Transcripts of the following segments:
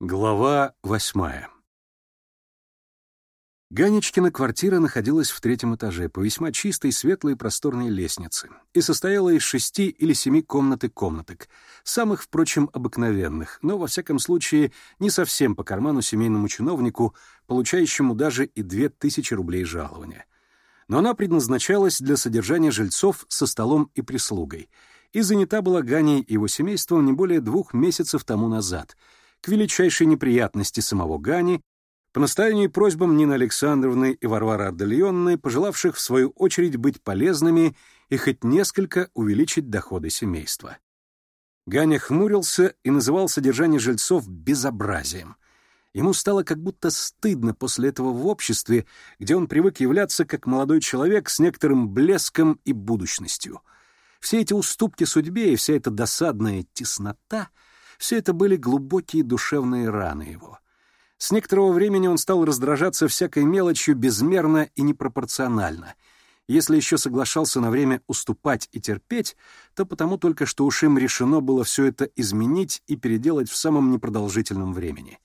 Глава восьмая. Ганечкина квартира находилась в третьем этаже по весьма чистой, светлой и просторной лестнице и состояла из шести или семи комнат и комнаток, самых, впрочем, обыкновенных, но, во всяком случае, не совсем по карману семейному чиновнику, получающему даже и две тысячи рублей жалования. Но она предназначалась для содержания жильцов со столом и прислугой — и занята была Ганей и его семейством не более двух месяцев тому назад, к величайшей неприятности самого Гани, по настоянию и просьбам Нины Александровны и Варвары Ардальонны, пожелавших в свою очередь быть полезными и хоть несколько увеличить доходы семейства. Ганя хмурился и называл содержание жильцов безобразием. Ему стало как будто стыдно после этого в обществе, где он привык являться как молодой человек с некоторым блеском и будущностью. Все эти уступки судьбе и вся эта досадная теснота — все это были глубокие душевные раны его. С некоторого времени он стал раздражаться всякой мелочью безмерно и непропорционально. Если еще соглашался на время уступать и терпеть, то потому только, что уж им решено было все это изменить и переделать в самом непродолжительном времени.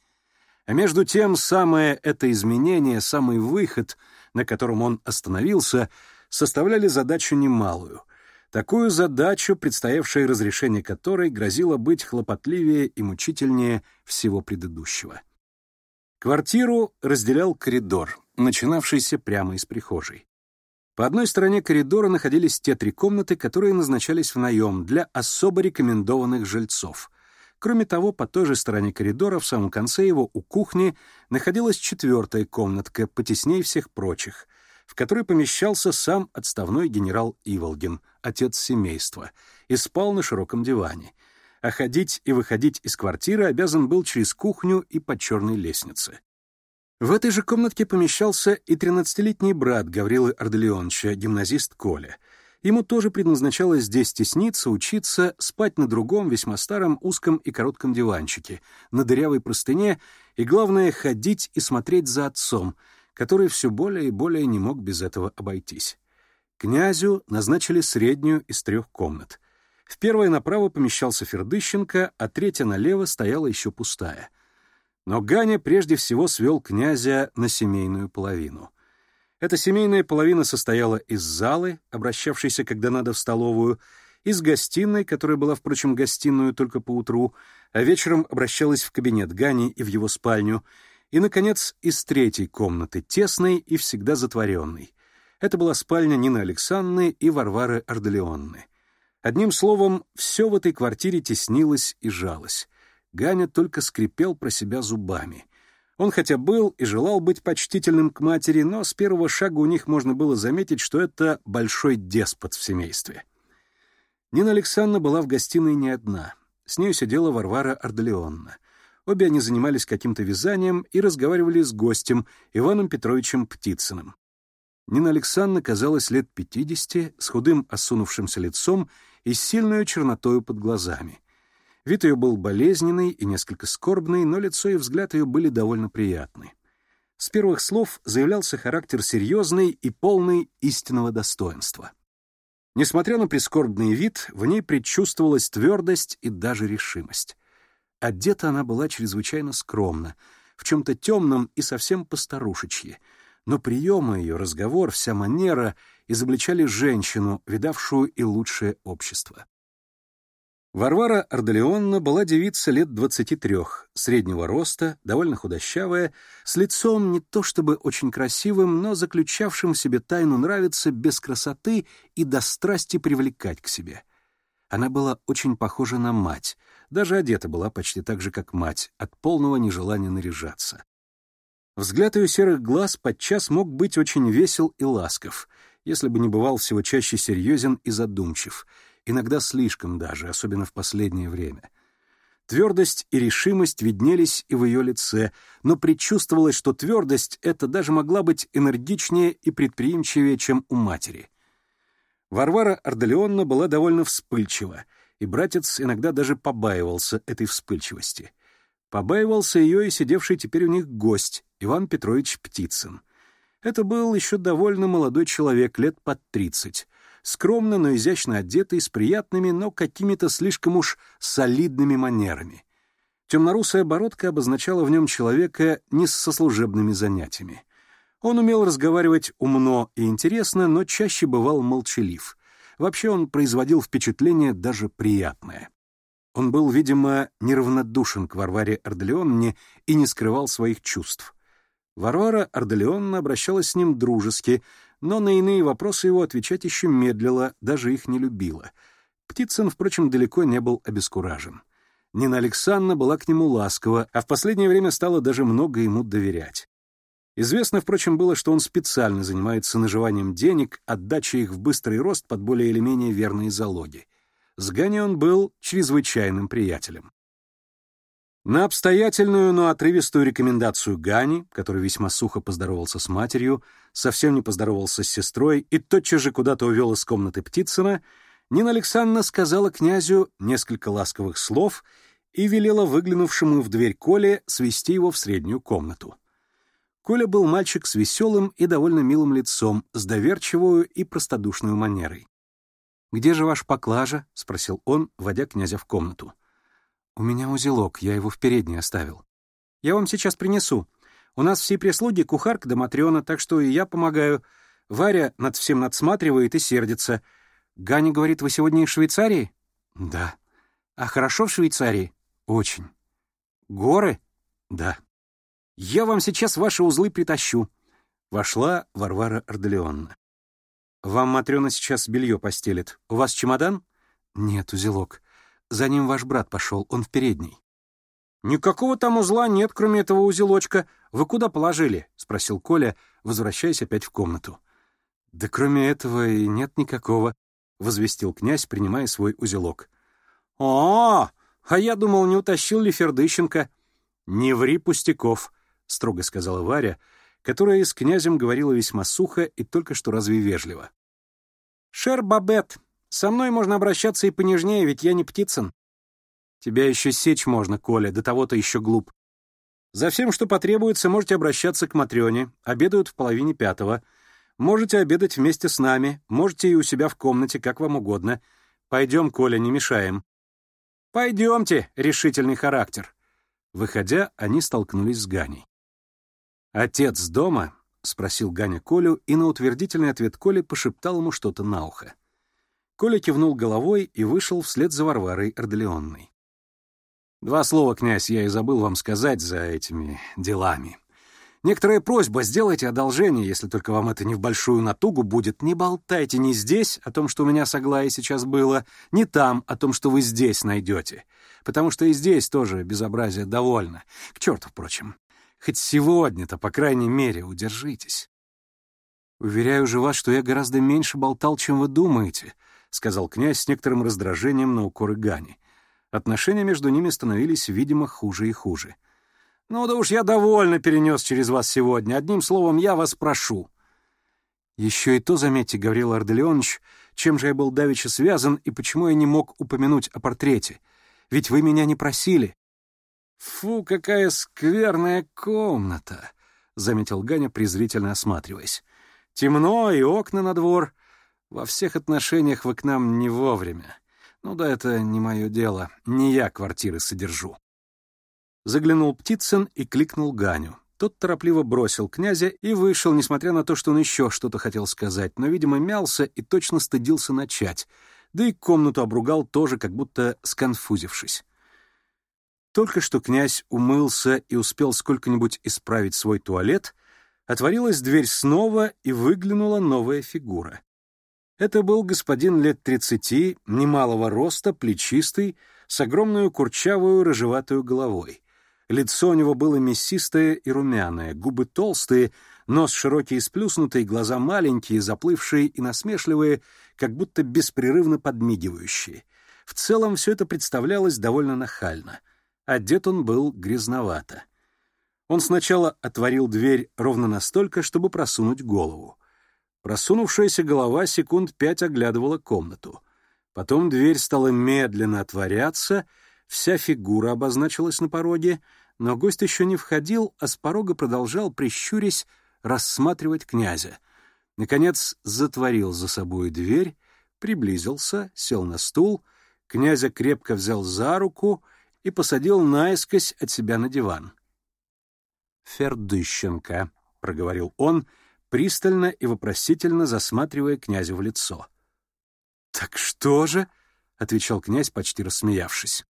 А между тем, самое это изменение, самый выход, на котором он остановился, составляли задачу немалую — Такую задачу, предстоявшее разрешение которой грозило быть хлопотливее и мучительнее всего предыдущего. Квартиру разделял коридор, начинавшийся прямо из прихожей. По одной стороне коридора находились те три комнаты, которые назначались в наем для особо рекомендованных жильцов. Кроме того, по той же стороне коридора, в самом конце его, у кухни, находилась четвертая комнатка, потесней всех прочих — в которой помещался сам отставной генерал Иволгин, отец семейства, и спал на широком диване, а ходить и выходить из квартиры обязан был через кухню и по черной лестнице. В этой же комнатке помещался и 13-летний брат Гаврилы Арделеоновича, гимназист Коля. Ему тоже предназначалось здесь тесниться, учиться, спать на другом, весьма старом, узком и коротком диванчике, на дырявой простыне и, главное, ходить и смотреть за отцом — который все более и более не мог без этого обойтись. Князю назначили среднюю из трех комнат. В первой направо помещался Фердыщенко, а третья налево стояла еще пустая. Но Ганя прежде всего свел князя на семейную половину. Эта семейная половина состояла из залы, обращавшейся, когда надо, в столовую, из гостиной, которая была, впрочем, гостиную только по утру, а вечером обращалась в кабинет Гани и в его спальню — и, наконец, из третьей комнаты, тесной и всегда затворенной. Это была спальня Нины Александры и Варвары Ордолеонны. Одним словом, все в этой квартире теснилось и жалось. Ганя только скрипел про себя зубами. Он хотя был и желал быть почтительным к матери, но с первого шага у них можно было заметить, что это большой деспот в семействе. Нина Александровна была в гостиной не одна. С нею сидела Варвара Ордолеонна — Обе они занимались каким-то вязанием и разговаривали с гостем, Иваном Петровичем Птицыным. Нина Александровна казалась лет 50, с худым осунувшимся лицом и сильную чернотою под глазами. Вид ее был болезненный и несколько скорбный, но лицо и взгляд ее были довольно приятны. С первых слов заявлялся характер серьезный и полный истинного достоинства. Несмотря на прискорбный вид, в ней предчувствовалась твердость и даже решимость. Одета она была чрезвычайно скромно, в чем-то темном и совсем постарушечье, но приемы ее, разговор, вся манера изобличали женщину, видавшую и лучшее общество. Варвара Ордолеонна была девица лет 23, среднего роста, довольно худощавая, с лицом не то чтобы очень красивым, но заключавшим в себе тайну нравиться без красоты и до страсти привлекать к себе — она была очень похожа на мать, даже одета была почти так же, как мать, от полного нежелания наряжаться. Взгляд ее серых глаз подчас мог быть очень весел и ласков, если бы не бывал всего чаще серьезен и задумчив, иногда слишком даже, особенно в последнее время. Твердость и решимость виднелись и в ее лице, но предчувствовалось, что твердость эта даже могла быть энергичнее и предприимчивее, чем у матери. Варвара Ордолеонна была довольно вспыльчива, и братец иногда даже побаивался этой вспыльчивости. Побаивался ее и сидевший теперь у них гость, Иван Петрович Птицын. Это был еще довольно молодой человек, лет под тридцать, скромно, но изящно одетый, с приятными, но какими-то слишком уж солидными манерами. Темнорусая бородка обозначала в нем человека не с сослужебными занятиями. Он умел разговаривать умно и интересно, но чаще бывал молчалив. Вообще он производил впечатление даже приятное. Он был, видимо, неравнодушен к Варваре Арделеонне и не скрывал своих чувств. Варвара Арделеонна обращалась с ним дружески, но на иные вопросы его отвечать еще медлила, даже их не любила. Птицын, впрочем, далеко не был обескуражен. Нина Александровна была к нему ласкова, а в последнее время стала даже много ему доверять. Известно, впрочем, было, что он специально занимается наживанием денег, отдача их в быстрый рост под более или менее верные залоги. С Ганни он был чрезвычайным приятелем. На обстоятельную, но отрывистую рекомендацию Гани, который весьма сухо поздоровался с матерью, совсем не поздоровался с сестрой и тотчас же куда-то увел из комнаты Птицына, Нина Александровна сказала князю несколько ласковых слов и велела выглянувшему в дверь Коле свести его в среднюю комнату. Коля был мальчик с веселым и довольно милым лицом, с доверчивую и простодушную манерой. «Где же ваш поклажа?» — спросил он, вводя князя в комнату. «У меня узелок, я его в передней оставил». «Я вам сейчас принесу. У нас все прислуги кухарка да Матрёна, так что и я помогаю. Варя над всем надсматривает и сердится. Ганя говорит, вы сегодня из Швейцарии?» «Да». «А хорошо в Швейцарии?» «Очень». «Горы?» «Да». Я вам сейчас ваши узлы притащу. Вошла Варвара Ордолеонна. Вам Матрёна сейчас белье постелит. У вас чемодан? Нет, узелок. За ним ваш брат пошел, он в передней. Никакого там узла нет, кроме этого узелочка. Вы куда положили? спросил Коля, возвращаясь опять в комнату. Да кроме этого и нет никакого, возвестил князь, принимая свой узелок. А, -а, -а, а я думал, не утащил ли Фердыщенко. Не ври пустяков. — строго сказала Варя, которая с князем говорила весьма сухо и только что разве вежливо. «Шер Бабет, со мной можно обращаться и понежнее, ведь я не Птицын». «Тебя еще сечь можно, Коля, до того-то еще глуп. За всем, что потребуется, можете обращаться к Матрёне, обедают в половине пятого. Можете обедать вместе с нами, можете и у себя в комнате, как вам угодно. Пойдем, Коля, не мешаем». «Пойдемте, решительный характер». Выходя, они столкнулись с Ганей. «Отец дома?» — спросил Ганя Колю, и на утвердительный ответ Коли пошептал ему что-то на ухо. Коля кивнул головой и вышел вслед за Варварой Орделеонной. «Два слова, князь, я и забыл вам сказать за этими делами. Некоторая просьба, сделайте одолжение, если только вам это не в большую натугу будет. Не болтайте ни здесь о том, что у меня соглае сейчас было, ни там о том, что вы здесь найдете, потому что и здесь тоже безобразие довольно. К черту, впрочем. Хоть сегодня-то, по крайней мере, удержитесь. «Уверяю же вас, что я гораздо меньше болтал, чем вы думаете», — сказал князь с некоторым раздражением на укор Гани. Отношения между ними становились, видимо, хуже и хуже. «Ну да уж я довольно перенес через вас сегодня. Одним словом, я вас прошу». «Еще и то, заметьте, Гаврил Арделеонович, чем же я был давеча связан и почему я не мог упомянуть о портрете. Ведь вы меня не просили. Фу, какая скверная комната! — заметил Ганя, презрительно осматриваясь. Темно и окна на двор. Во всех отношениях вы к нам не вовремя. Ну да, это не мое дело. Не я квартиры содержу. Заглянул Птицын и кликнул Ганю. Тот торопливо бросил князя и вышел, несмотря на то, что он еще что-то хотел сказать, но, видимо, мялся и точно стыдился начать, да и комнату обругал тоже, как будто сконфузившись. Только что князь умылся и успел сколько-нибудь исправить свой туалет, отворилась дверь снова и выглянула новая фигура. Это был господин лет тридцати, немалого роста, плечистый, с огромную курчавую рыжеватую головой. Лицо у него было мясистое и румяное, губы толстые, нос широкий и сплюснутый, глаза маленькие, заплывшие и насмешливые, как будто беспрерывно подмигивающие. В целом все это представлялось довольно нахально — Одет он был грязновато. Он сначала отворил дверь ровно настолько, чтобы просунуть голову. Просунувшаяся голова секунд пять оглядывала комнату. Потом дверь стала медленно отворяться, вся фигура обозначилась на пороге, но гость еще не входил, а с порога продолжал, прищурясь, рассматривать князя. Наконец затворил за собой дверь, приблизился, сел на стул, князя крепко взял за руку и посадил наискось от себя на диван. «Фердыщенко», — проговорил он, пристально и вопросительно засматривая князю в лицо. «Так что же?» — отвечал князь, почти рассмеявшись.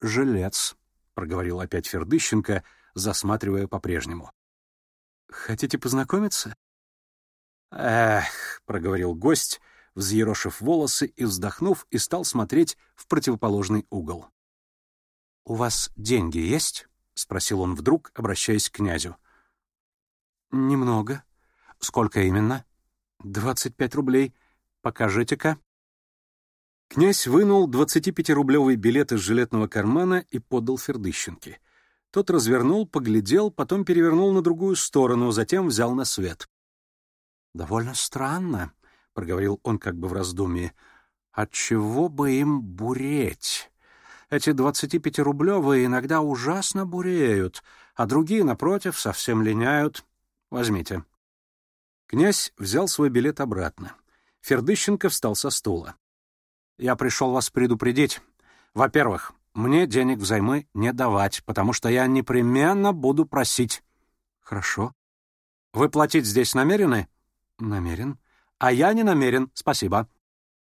«Жилец», — проговорил опять Фердыщенко, засматривая по-прежнему. «Хотите познакомиться?» «Эх», — проговорил гость, взъерошив волосы и вздохнув, и стал смотреть в противоположный угол. «У вас деньги есть?» — спросил он вдруг, обращаясь к князю. «Немного. Сколько именно?» «Двадцать пять рублей. Покажите-ка». Князь вынул 25-рублевый билет из жилетного кармана и подал Фердыщенке. Тот развернул, поглядел, потом перевернул на другую сторону, затем взял на свет. «Довольно странно», — проговорил он как бы в раздумье. От чего бы им буреть?» Эти 25-рублевые иногда ужасно буреют, а другие, напротив, совсем линяют. Возьмите». Князь взял свой билет обратно. Фердыщенко встал со стула. «Я пришел вас предупредить. Во-первых, мне денег взаймы не давать, потому что я непременно буду просить». «Хорошо». «Вы платить здесь намерены?» «Намерен». «А я не намерен, спасибо».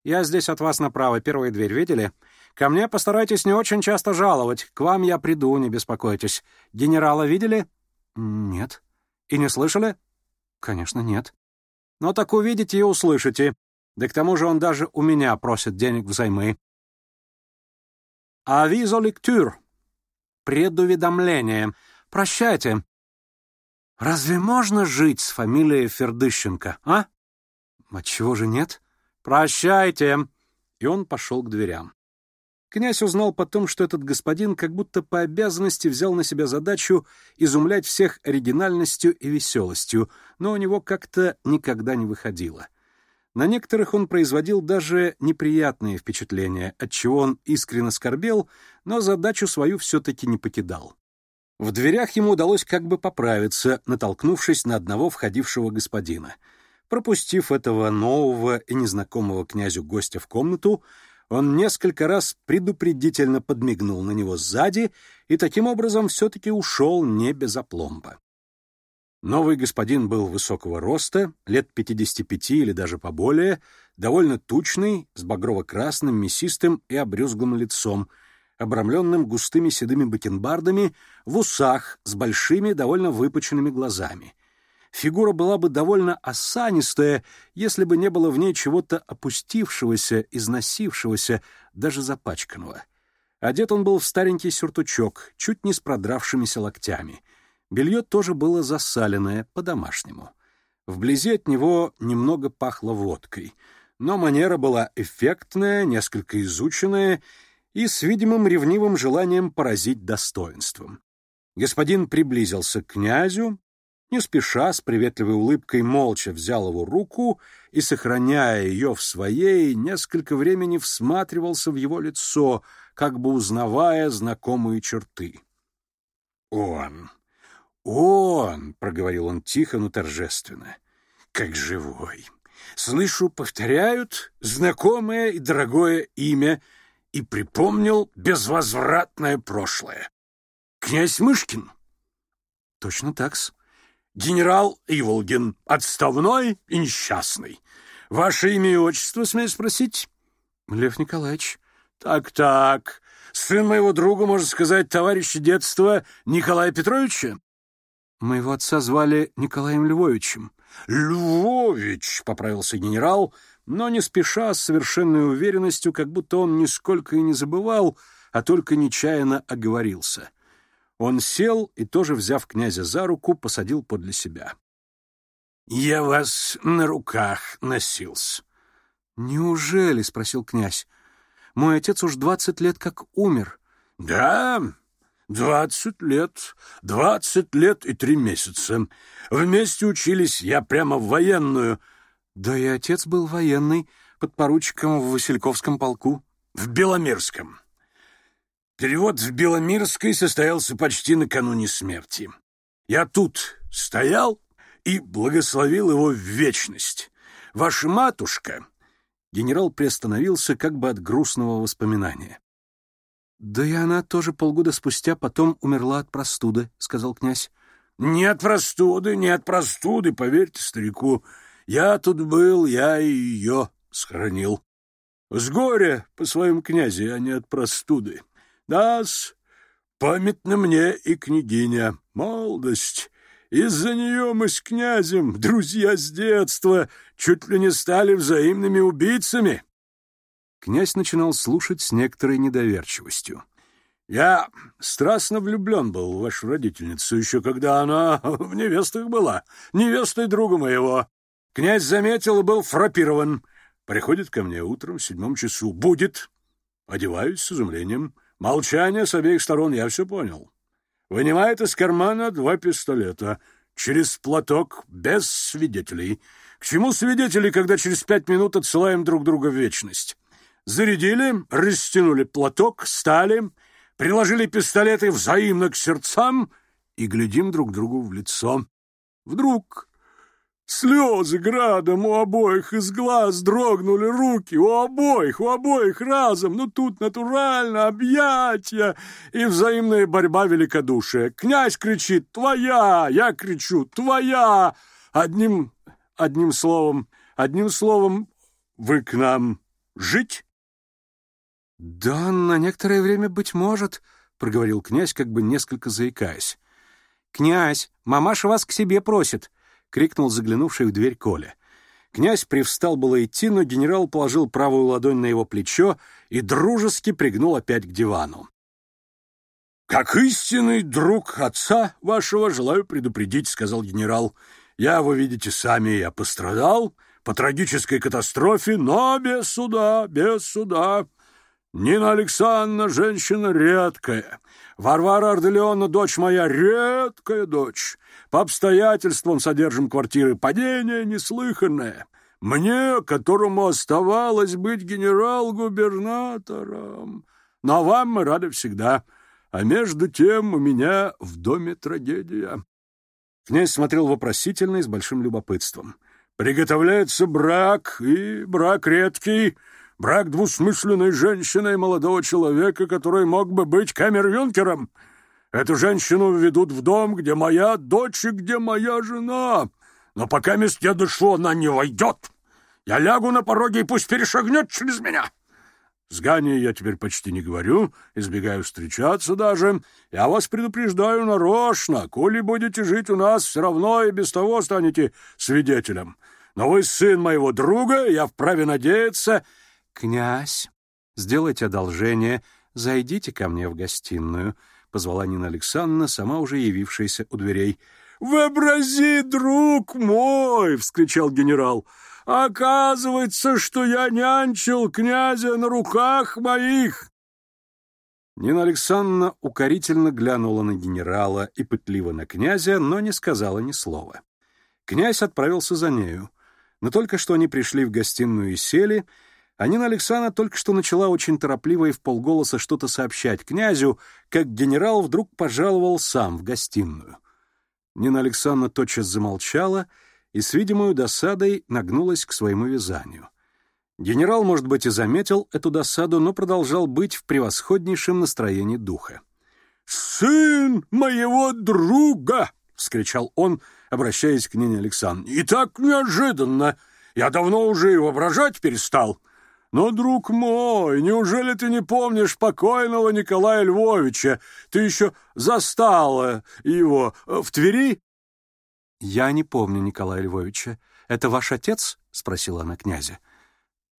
«Я здесь от вас направо, первая дверь видели? Ко мне постарайтесь не очень часто жаловать. К вам я приду, не беспокойтесь. Генерала видели? Нет. И не слышали? Конечно, нет. Но так увидите и услышите. Да к тому же он даже у меня просит денег взаймы. Авизо лектюр. Предуведомление. Прощайте. Разве можно жить с фамилией Фердыщенко, а? Отчего же нет? Прощайте. И он пошел к дверям. Князь узнал потом, что этот господин как будто по обязанности взял на себя задачу изумлять всех оригинальностью и веселостью, но у него как-то никогда не выходило. На некоторых он производил даже неприятные впечатления, отчего он искренне скорбел, но задачу свою все-таки не покидал. В дверях ему удалось как бы поправиться, натолкнувшись на одного входившего господина. Пропустив этого нового и незнакомого князю гостя в комнату, он несколько раз предупредительно подмигнул на него сзади и таким образом все-таки ушел не без опломба. Новый господин был высокого роста, лет 55 или даже поболее, довольно тучный, с багрово-красным, мясистым и обрюзглым лицом, обрамленным густыми седыми бакенбардами, в усах, с большими, довольно выпученными глазами фигура была бы довольно осанистая, если бы не было в ней чего-то опустившегося, износившегося, даже запачканного. Одет он был в старенький сюртучок, чуть не с продравшимися локтями. Белье тоже было засаленное, по-домашнему. Вблизи от него немного пахло водкой, но манера была эффектная, несколько изученная и с видимым ревнивым желанием поразить достоинством. Господин приблизился к князю, не спеша, с приветливой улыбкой молча взял его руку и, сохраняя ее в своей, несколько времени всматривался в его лицо, как бы узнавая знакомые черты. «Он! Он!» — проговорил он тихо, но торжественно. «Как живой! Слышу, повторяют знакомое и дорогое имя и припомнил безвозвратное прошлое. Князь Мышкин!» «Точно так-с!» генерал Иволгин, отставной и несчастный. Ваше имя и отчество, смею спросить? Лев Николаевич. Так-так. Сын моего друга, можно сказать, товарища детства Николая Петровича? Моего отца звали Николаем Львовичем. Львович, поправился генерал, но не спеша, с совершенной уверенностью, как будто он нисколько и не забывал, а только нечаянно оговорился. Он сел и, тоже взяв князя за руку, посадил подле себя. — Я вас на руках носился. — Неужели? — спросил князь. — Мой отец уж двадцать лет как умер. — Да, двадцать лет, двадцать лет и три месяца. Вместе учились я прямо в военную. — Да и отец был военный, подпоручиком в Васильковском полку. — В Беломирском. — Перевод в Беломирской состоялся почти накануне смерти. Я тут стоял и благословил его в вечность. Ваша матушка...» Генерал приостановился как бы от грустного воспоминания. «Да и она тоже полгода спустя потом умерла от простуды», — сказал князь. «Не от простуды, не от простуды, поверьте старику. Я тут был, я ее схоронил. С горя по своему, князе, а не от простуды». Нас памятны мне и княгиня, молодость. Из-за нее мы с князем, друзья с детства, чуть ли не стали взаимными убийцами. Князь начинал слушать с некоторой недоверчивостью. Я страстно влюблен был в вашу родительницу, еще когда она в невестах была, невестой друга моего. Князь заметил и был фрапирован. Приходит ко мне утром в седьмом часу. Будет. Одеваюсь с изумлением. — Молчание с обеих сторон, я все понял. Вынимает из кармана два пистолета через платок, без свидетелей. К чему свидетели, когда через пять минут отсылаем друг друга в вечность? Зарядили, растянули платок, стали, приложили пистолеты взаимно к сердцам и глядим друг другу в лицо. Вдруг Слезы градом у обоих из глаз дрогнули руки, у обоих, у обоих разом, Но тут натурально объятия и взаимная борьба великодушия. Князь кричит «Твоя!» Я кричу «Твоя!» Одним, одним словом, одним словом, вы к нам жить? «Да, на некоторое время, быть может», — проговорил князь, как бы несколько заикаясь. «Князь, мамаша вас к себе просит», — крикнул заглянувший в дверь Коля. Князь привстал было идти, но генерал положил правую ладонь на его плечо и дружески пригнул опять к дивану. «Как истинный друг отца вашего желаю предупредить», — сказал генерал. «Я, вы видите сами, я пострадал по трагической катастрофе, но без суда, без суда. Нина Александровна женщина редкая. Варвара Арделеона, дочь моя, редкая дочь. По обстоятельствам содержим квартиры. Падение неслыханное. Мне, которому оставалось быть генерал-губернатором. Но вам мы рады всегда. А между тем у меня в доме трагедия. Князь смотрел вопросительно и с большим любопытством. Приготовляется брак, и брак редкий брак двусмысленной женщины молодого человека, который мог бы быть камер-юнкером. Эту женщину ведут в дом, где моя дочь и где моя жена. Но пока мест я дышу, она не войдет. Я лягу на пороге и пусть перешагнет через меня. С Ганей я теперь почти не говорю, избегаю встречаться даже. Я вас предупреждаю нарочно. Коли будете жить у нас, все равно и без того станете свидетелем. Но вы сын моего друга, я вправе надеяться, «Князь, сделайте одолжение, зайдите ко мне в гостиную», — позвала Нина Александровна, сама уже явившаяся у дверей. «Вообрази, друг мой!» — вскричал генерал. «Оказывается, что я нянчил князя на руках моих!» Нина Александровна укорительно глянула на генерала и пытливо на князя, но не сказала ни слова. Князь отправился за нею, но только что они пришли в гостиную и сели — Анина Александровна только что начала очень торопливо и в полголоса что-то сообщать князю, как генерал вдруг пожаловал сам в гостиную. Нина Александровна тотчас замолчала и с видимой досадой нагнулась к своему вязанию. Генерал, может быть, и заметил эту досаду, но продолжал быть в превосходнейшем настроении духа. «Сын моего друга!» — вскричал он, обращаясь к Нине Александровне. «И так неожиданно! Я давно уже и воображать перестал. Но, друг мой, неужели ты не помнишь покойного Николая Львовича? Ты еще застала его э, в Твери? Я не помню Николая Львовича. Это ваш отец? спросила она князя.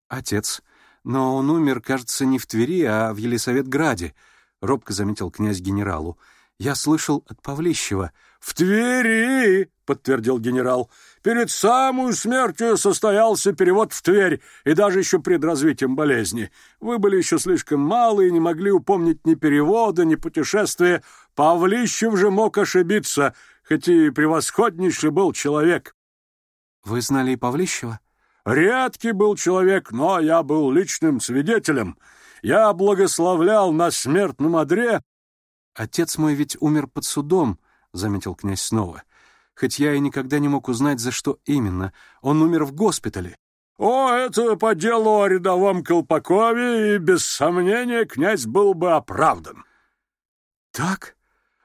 Отец, но он умер, кажется, не в Твери, а в Елисаветграде, робко заметил князь генералу. Я слышал от Павлищева. «В Твери!» — подтвердил генерал. «Перед самую смертью состоялся перевод в Тверь, и даже еще пред развитием болезни. Вы были еще слишком малы и не могли упомнить ни перевода, ни путешествия. Павлищев же мог ошибиться, хоть и превосходнейший был человек». «Вы знали и Павлищева?» «Редкий был человек, но я был личным свидетелем. Я благословлял на смертном одре». «Отец мой ведь умер под судом», заметил князь снова. «Хоть я и никогда не мог узнать, за что именно. Он умер в госпитале». «О, это по делу о рядовом Колпакове, и, без сомнения, князь был бы оправдан». «Так?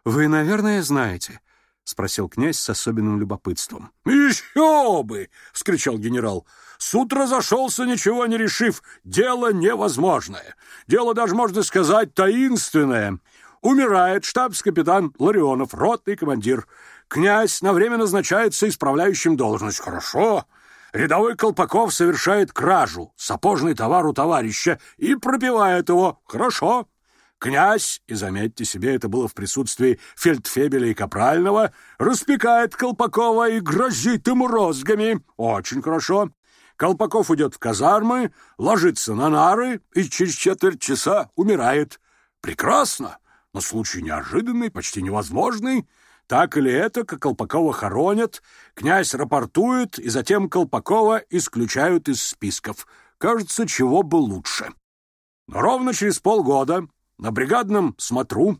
Вы, наверное, знаете?» — спросил князь с особенным любопытством. «Еще бы!» — вскричал генерал. «Суд разошелся, ничего не решив. Дело невозможное. Дело, даже можно сказать, таинственное умирает штабс-капитан Ларионов, ротный командир. Князь на время назначается исправляющим должность. Хорошо. Рядовой Колпаков совершает кражу, сапожный товар у товарища, и пробивает его. Хорошо. Князь, и заметьте себе, это было в присутствии фельдфебеля и капрального, распекает Колпакова и грозит ему розгами. Очень хорошо. Колпаков идет в казармы, ложится на нары и через четверть часа умирает. Прекрасно! на случай неожиданный, почти невозможный, так или это, как Колпакова хоронят, князь рапортует, и затем Колпакова исключают из списков. Кажется, чего бы лучше. Но ровно через полгода на бригадном смотру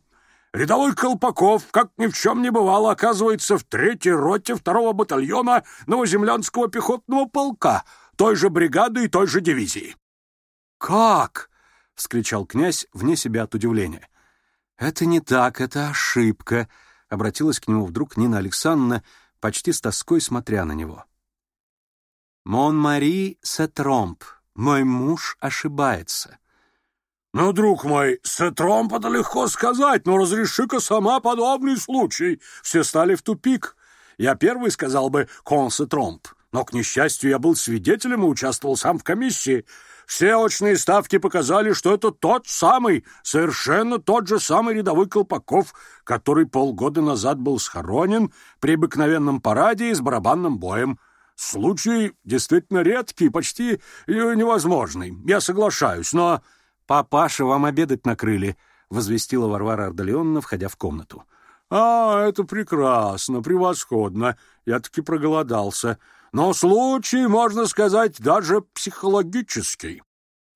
рядовой Колпаков, как ни в чем не бывало, оказывается в третьей роте второго батальона Новоземлянского пехотного полка, той же бригады и той же дивизии. «Как?» — вскричал князь вне себя от удивления. Это не так, это ошибка, обратилась к нему вдруг Нина Александровна, почти с тоской смотря на него. «Mon mari se trompe, мой муж ошибается». «Ну, друг мой, se trompe это легко сказать, но разреши-ка сама подобный случай. Все стали в тупик. Я первый сказал бы «qu'on se trompe», но, к несчастью, я был свидетелем и участвовал сам в комиссии. Все очные ставки показали, что это тот самый, совершенно тот же самый рядовой Колпаков, который полгода назад был схоронен при обыкновенном параде и с барабанным боем. Случай действительно редкий, почти э, невозможный. Я соглашаюсь, но... «Папаша, вам обедать накрыли», — возвестила Варвара Ардалионовна, входя в комнату. «А, это прекрасно, превосходно. Я таки проголодался» но случай, можно сказать, даже психологический».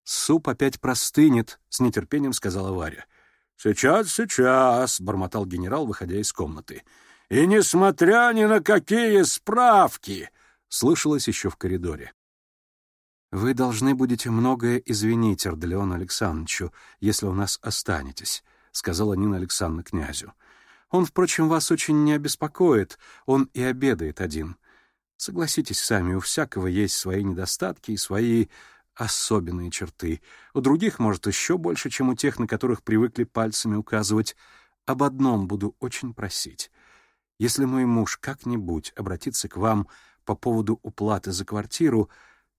«Суп опять простынет», — с нетерпением сказала Варя. «Сейчас, сейчас», — бормотал генерал, выходя из комнаты. «И несмотря ни на какие справки!» — слышалось еще в коридоре. «Вы должны будете многое извинить Ордолеону Александровичу, если у нас останетесь», — сказала Нина Александровна князю. «Он, впрочем, вас очень не обеспокоит, он и обедает один. Согласитесь сами, у всякого есть свои недостатки и свои особенные черты. У других, может, еще больше, чем у тех, на которых привыкли пальцами указывать. Об одном буду очень просить. Если мой муж как-нибудь обратится к вам по поводу уплаты за квартиру,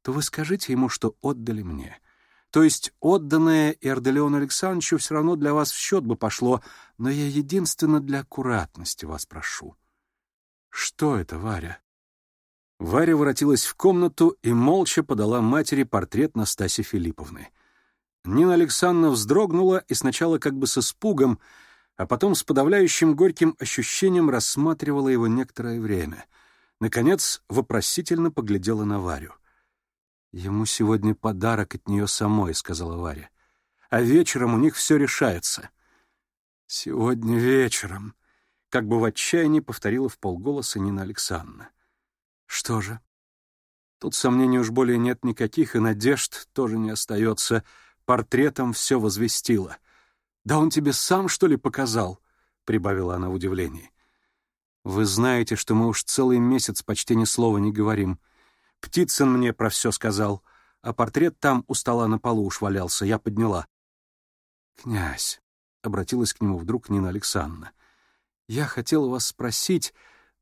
то вы скажите ему, что отдали мне. То есть отданное и Арделеону Александровичу все равно для вас в счет бы пошло, но я единственно для аккуратности вас прошу. Что это, Варя? Варя воротилась в комнату и молча подала матери портрет Настаси Филипповны. Нина Александровна вздрогнула и сначала как бы с испугом, а потом с подавляющим горьким ощущением рассматривала его некоторое время. Наконец, вопросительно поглядела на Варю. «Ему сегодня подарок от нее самой», — сказала Варя. «А вечером у них все решается». «Сегодня вечером», — как бы в отчаянии повторила в полголоса Нина Александровна. Что же? Тут сомнений уж более нет никаких, и надежд тоже не остается. Портретом все возвестило. «Да он тебе сам, что ли, показал?» — прибавила она в удивлении. «Вы знаете, что мы уж целый месяц почти ни слова не говорим. Птицын мне про все сказал, а портрет там у стола на полу уж валялся, я подняла». «Князь», — обратилась к нему вдруг Нина Александровна, — «я хотела вас спросить...»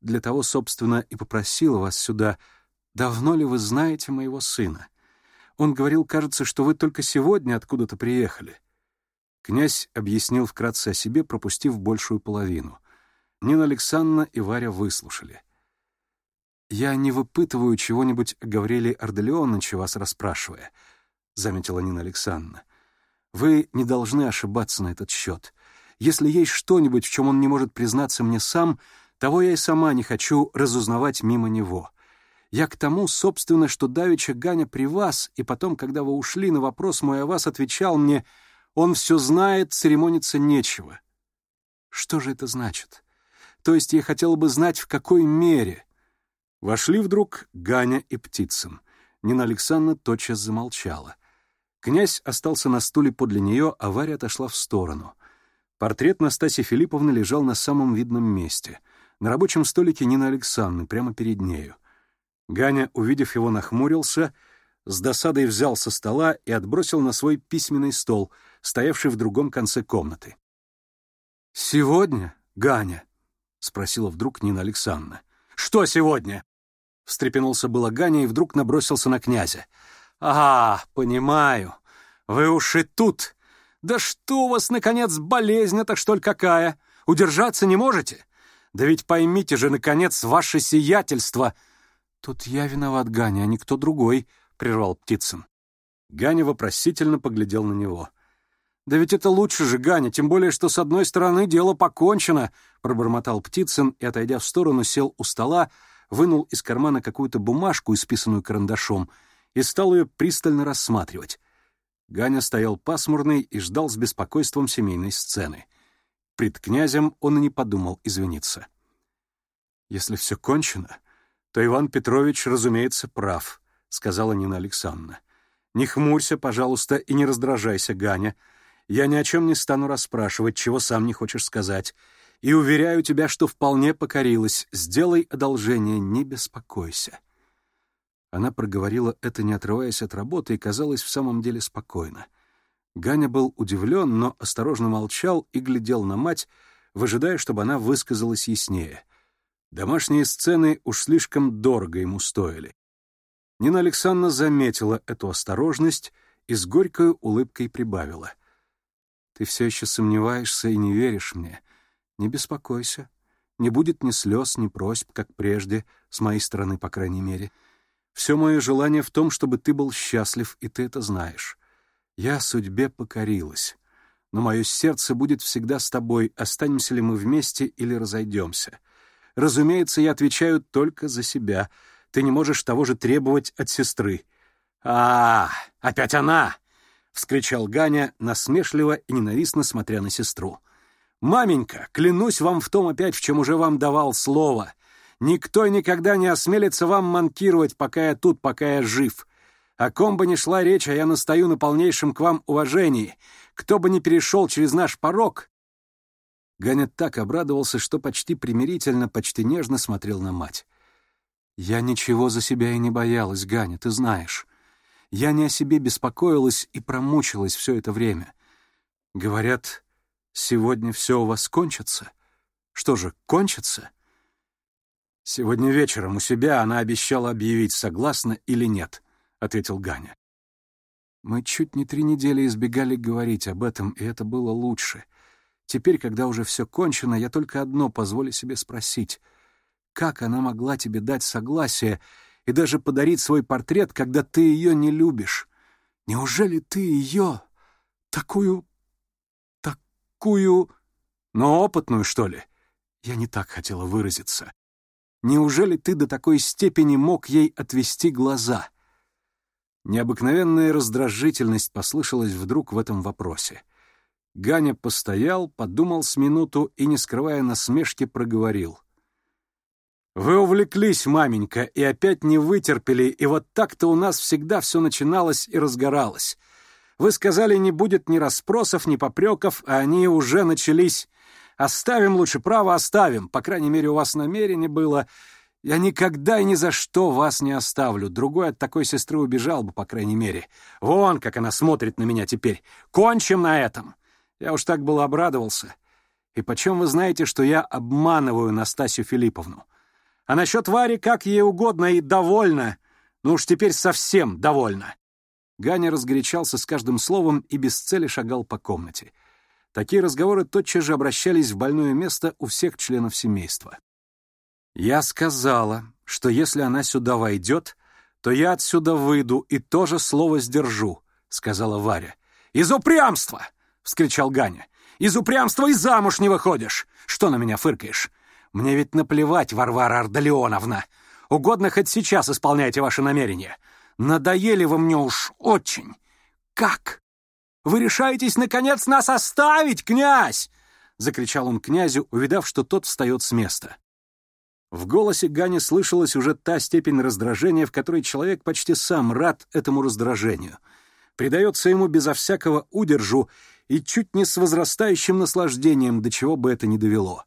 для того, собственно, и попросил вас сюда. Давно ли вы знаете моего сына? Он говорил, кажется, что вы только сегодня откуда-то приехали». Князь объяснил вкратце о себе, пропустив большую половину. Нина Александровна и Варя выслушали. «Я не выпытываю чего-нибудь о Гавриле Арделеоновиче, вас расспрашивая», — заметила Нина Александровна. «Вы не должны ошибаться на этот счет. Если есть что-нибудь, в чем он не может признаться мне сам, — того я и сама не хочу разузнавать мимо него. Я к тому, собственно, что Давича Ганя при вас, и потом, когда вы ушли, на вопрос мой о вас отвечал мне, он все знает, церемониться нечего. Что же это значит? То есть я хотела бы знать, в какой мере. Вошли вдруг Ганя и Птицын. Нина Александровна тотчас замолчала. Князь остался на стуле подле нее, а Варя отошла в сторону. Портрет Настасьи Филипповны лежал на самом видном месте — на рабочем столике Нина Александровна, прямо перед нею. Ганя, увидев его, нахмурился, с досадой взял со стола и отбросил на свой письменный стол, стоявший в другом конце комнаты. «Сегодня, Ганя?» — спросила вдруг Нина Александровна. «Что сегодня?» — встрепенулся было Ганя и вдруг набросился на князя. «А, понимаю. Вы уж и тут. Да что у вас, наконец, болезнь-то, что ли, какая? Удержаться не можете? Да ведь поймите же, наконец, ваше сиятельство!» «Тут я виноват, Ганя, а никто другой», — прервал Птицын. Ганя вопросительно поглядел на него. «Да ведь это лучше же, Ганя, тем более, что с одной стороны дело покончено», — пробормотал Птицын и, отойдя в сторону, сел у стола, вынул из кармана какую-то бумажку, исписанную карандашом, и стал ее пристально рассматривать. Ганя стоял пасмурный и ждал с беспокойством семейной сцены — Пред князем он и не подумал извиниться. «Если все кончено, то Иван Петрович, разумеется, прав», — сказала Нина Александровна. «Не хмурься, пожалуйста, и не раздражайся, Ганя. Я ни о чем не стану расспрашивать, чего сам не хочешь сказать. И уверяю тебя, что вполне покорилась. Сделай одолжение, не беспокойся». Она проговорила это, не отрываясь от работы, и казалась в самом деле спокойно. Ганя был удивлен, но осторожно молчал и глядел на мать, выжидая, чтобы она высказалась яснее. Домашние сцены уж слишком дорого ему стоили. Нина Александровна заметила эту осторожность и с горькой улыбкой прибавила. «Ты все еще сомневаешься и не веришь мне. Не беспокойся. Не будет ни слез, ни просьб, как прежде, с моей стороны, по крайней мере. Все мое желание в том, чтобы ты был счастлив, и ты это знаешь. Я судьбе покорилась, но мое сердце будет всегда с тобой, останемся ли мы вместе или разойдемся. Разумеется, я отвечаю только за себя. Ты не можешь того же требовать от сестры. А, опять она! вскричал Ганя, насмешливо и ненавистно смотря на сестру. «Маменька, клянусь вам в том опять, в чем уже вам давал слово. Никто никогда не осмелится вам манкировать, пока я тут, пока я жив. О ком бы ни шла речь, а я настаю на полнейшем к вам уважении. Кто бы ни перешел через наш порог...» Ганет так обрадовался, что почти примирительно, почти нежно смотрел на мать. «Я ничего за себя и не боялась, Ганя, ты знаешь. Я не о себе беспокоилась и промучилась все это время. Говорят, сегодня все у вас кончится. Что же, кончится?» Сегодня вечером у себя она обещала объявить, согласна или нет ответил Ганя. Мы чуть не три недели избегали говорить об этом, и это было лучше. Теперь, когда уже все кончено, я только одно позволю себе спросить. Как она могла тебе дать согласие и даже подарить свой портрет, когда ты ее не любишь? Неужели ты ее, такую... такую... но опытную, что ли? Я не так хотела выразиться. Неужели ты до такой степени мог ей отвести глаза?» Необыкновенная раздражительность послышалась вдруг в этом вопросе. Ганя постоял, подумал с минуту и, не скрывая насмешки, проговорил. «Вы увлеклись, маменька, и опять не вытерпели, и вот так-то у нас всегда все начиналось и разгоралось. Вы сказали, не будет ни расспросов, ни попреков, а они уже начались. Оставим лучше, право оставим, по крайней мере, у вас намерение было...» Я никогда и ни за что вас не оставлю. Другой от такой сестры убежал бы, по крайней мере. Вон, как она смотрит на меня теперь. Кончим на этом. Я уж так был обрадовался. И почем вы знаете, что я обманываю Настасью Филипповну? А насчет Вари как ей угодно и довольна. Ну уж теперь совсем довольна. Ганя разгорячался с каждым словом и без цели шагал по комнате. Такие разговоры тотчас же обращались в больное место у всех членов семейства. Я сказала, что если она сюда войдет, то я отсюда выйду и тоже слово сдержу, сказала Варя. Из упрямства! вскричал Ганя. Из упрямства и замуж не выходишь. Что на меня фыркаешь? Мне ведь наплевать, Варвара Ардалионовна. Угодно хоть сейчас исполняйте ваши намерения. Надоели вы мне уж очень. Как? Вы решаетесь, наконец, нас оставить, князь? Закричал он князю, увидав, что тот встает с места. В голосе Гани слышалась уже та степень раздражения, в которой человек почти сам рад этому раздражению. Придается ему безо всякого удержу и чуть не с возрастающим наслаждением, до чего бы это ни довело.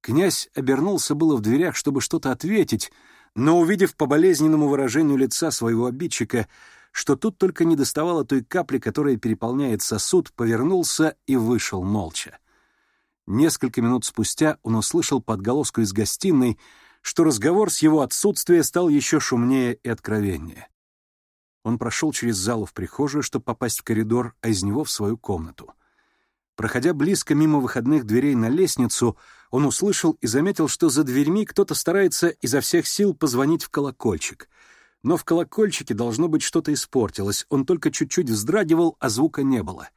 Князь обернулся было в дверях, чтобы что-то ответить, но, увидев по болезненному выражению лица своего обидчика, что тут только не доставало той капли, которая переполняет сосуд, повернулся и вышел молча. Несколько минут спустя он услышал подголоску из гостиной, что разговор с его отсутствием стал еще шумнее и откровеннее. Он прошел через залу в прихожую, чтобы попасть в коридор, а из него в свою комнату. Проходя близко мимо выходных дверей на лестницу, он услышал и заметил, что за дверьми кто-то старается изо всех сил позвонить в колокольчик. Но в колокольчике должно быть что-то испортилось, он только чуть-чуть вздрагивал, а звука не было.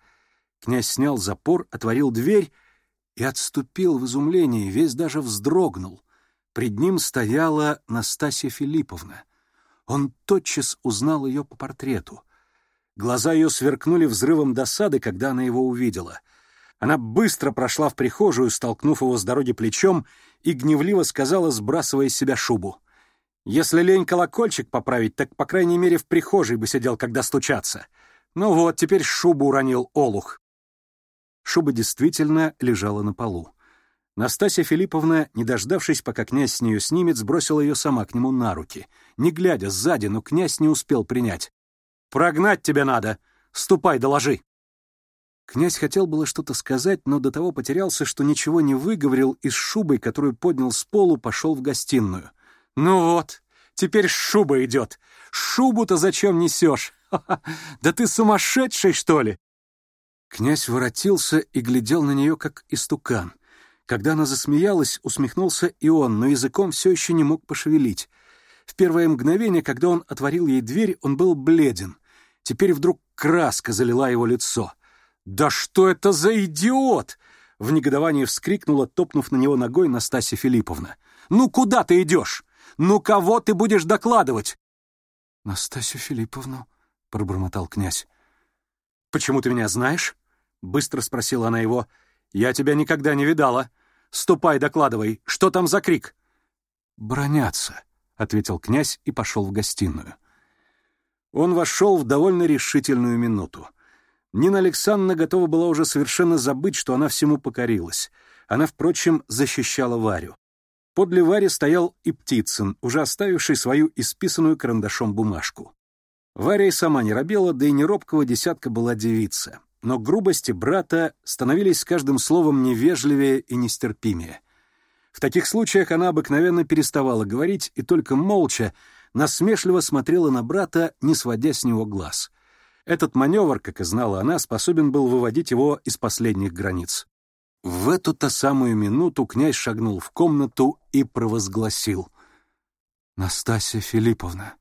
Князь снял запор, отворил дверь и отступил в изумлении, весь даже вздрогнул. Пред ним стояла Настасья Филипповна. Он тотчас узнал ее по портрету. Глаза ее сверкнули взрывом досады, когда она его увидела. Она быстро прошла в прихожую, столкнув его с дороги плечом, и гневливо сказала, сбрасывая с себя шубу. «Если лень колокольчик поправить, так, по крайней мере, в прихожей бы сидел, когда стучаться. Ну вот, теперь шубу уронил Олух». Шуба действительно лежала на полу. Настасья Филипповна, не дождавшись, пока князь с нее снимет, сбросила ее сама к нему на руки. Не глядя сзади, но князь не успел принять. «Прогнать тебя надо! Ступай, доложи!» Князь хотел было что-то сказать, но до того потерялся, что ничего не выговорил и с шубой, которую поднял с полу, пошел в гостиную. «Ну вот, теперь шуба идет! Шубу-то зачем несешь? Ха -ха, да ты сумасшедший, что ли? Князь воротился и глядел на нее, как истукан. Когда она засмеялась, усмехнулся и он, но языком все еще не мог пошевелить. В первое мгновение, когда он отворил ей дверь, он был бледен. Теперь вдруг краска залила его лицо. «Да что это за идиот!» — в негодовании вскрикнула, топнув на него ногой Настасья Филипповна. «Ну куда ты идешь? Ну кого ты будешь докладывать?» «Настасью Филипповну», — пробормотал князь. «Почему ты меня знаешь?» — быстро спросила она его. «Я тебя никогда не видала. Ступай, докладывай, что там за крик?» Броняться, — ответил князь и пошел в гостиную. Он вошел в довольно решительную минуту. Нина Александровна готова была уже совершенно забыть, что она всему покорилась. Она, впрочем, защищала Варю. Подле Вари стоял и Птицын, уже оставивший свою исписанную карандашом бумажку. Варя и сама не робела, да и неробкого десятка была девица но грубости брата становились с каждым словом невежливее и нестерпимее. В таких случаях она обыкновенно переставала говорить и только молча, насмешливо смотрела на брата, не сводя с него глаз. Этот маневр, как и знала она, способен был выводить его из последних границ. В эту-то самую минуту князь шагнул в комнату и провозгласил. «Настасья Филипповна!»